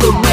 the